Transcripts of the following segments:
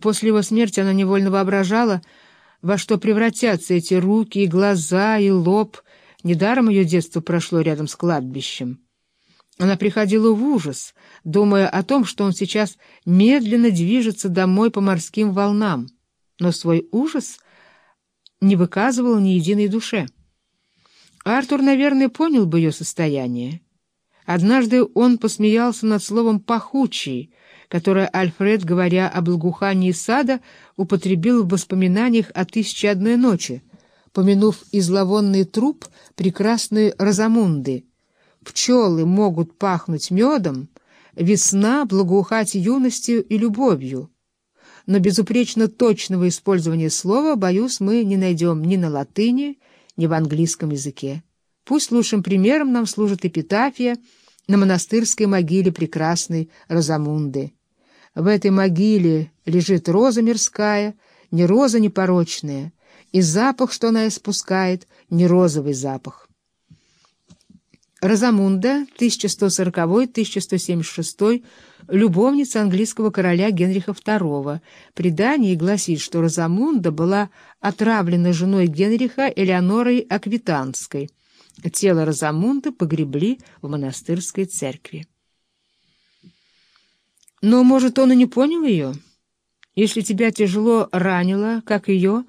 После его смерти она невольно воображала, во что превратятся эти руки и глаза, и лоб. Недаром ее детство прошло рядом с кладбищем. Она приходила в ужас, думая о том, что он сейчас медленно движется домой по морским волнам, но свой ужас не выказывал ни единой душе. Артур, наверное, понял бы ее состояние. Однажды он посмеялся над словом «пахучий», которое Альфред, говоря о благоухании сада, употребил в воспоминаниях о «Тысяче одной ночи», помянув и зловонный труп прекрасной Розамунды. «Пчелы могут пахнуть медом, весна благоухать юностью и любовью». Но безупречно точного использования слова, боюсь, мы не найдем ни на латыни, ни в английском языке. Пусть лучшим примером нам служит эпитафия на монастырской могиле прекрасной Розамунды. В этой могиле лежит роза мирская, не роза непорочная, и запах, что она испускает, не розовый запах. Розамунда, 1140-1176, любовница английского короля Генриха II. Предание гласит, что Розамунда была отравлена женой Генриха Элеонорой Аквитанской. Тело Розамунды погребли в монастырской церкви. Но, может, он и не понял ее? Если тебя тяжело ранило, как ее,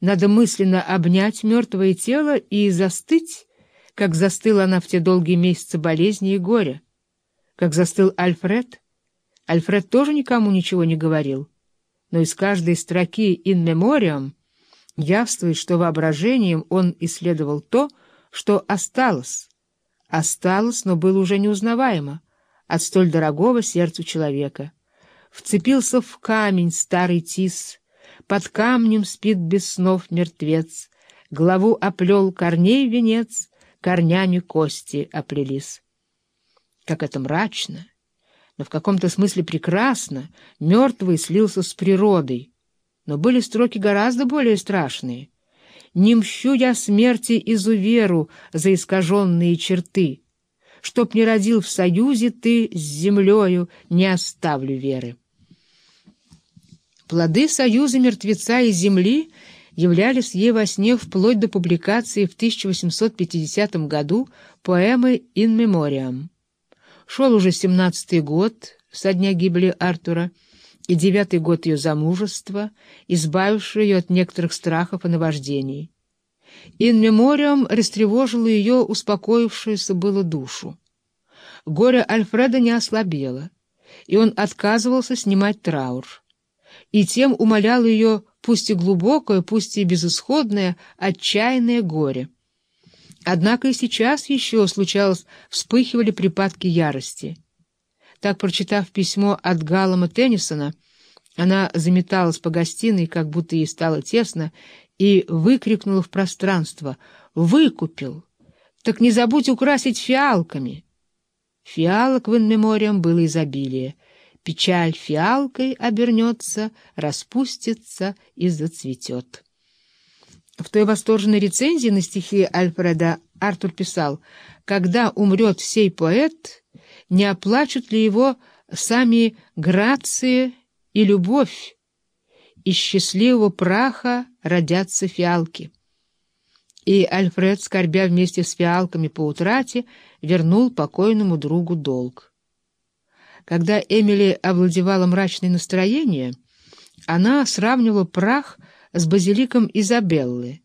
надо мысленно обнять мертвое тело и застыть, как застыла она в те долгие месяцы болезни и горя. Как застыл Альфред. Альфред тоже никому ничего не говорил, но из каждой строки «in memoriam» явствует, что воображением он исследовал то, что осталось. Осталось, но было уже неузнаваемо от столь дорогого сердцу человека. Вцепился в камень старый тис, под камнем спит без снов мертвец, главу оплел корней венец — корнями кости оплелись. Как это мрачно, но в каком-то смысле прекрасно, мертвый слился с природой. Но были строки гораздо более страшные. «Не мщу я смерти изуверу за искаженные черты. Чтоб не родил в союзе ты с землею, не оставлю веры». Плоды союза мертвеца и земли — являлись ей во сне вплоть до публикации в 1850 году поэмы «In Memoriam». Шел уже семнадцатый год со дня гибели Артура и девятый год ее замужества, избавивший ее от некоторых страхов и наваждений. «In Memoriam» растревожило ее успокоившуюся было душу. Горе Альфреда не ослабело, и он отказывался снимать траур, и тем умолял ее пусть и глубокое, пусть и безысходное, отчаянное горе. Однако и сейчас еще, случалось, вспыхивали припадки ярости. Так, прочитав письмо от Галлама Теннисона, она заметалась по гостиной, как будто ей стало тесно, и выкрикнула в пространство «Выкупил! Так не забудь украсить фиалками!» Фиалок в инмемориям было изобилие — Печаль фиалкой обернется, распустится и зацветет. В той восторженной рецензии на стихи Альфреда Артур писал, «Когда умрет сей поэт, не оплачут ли его сами грации и любовь? Из счастливого праха родятся фиалки». И Альфред, скорбя вместе с фиалками по утрате, вернул покойному другу долг. Когда Эмили овладевала мрачное настроение, она сравнивала прах с базиликом Изабеллы,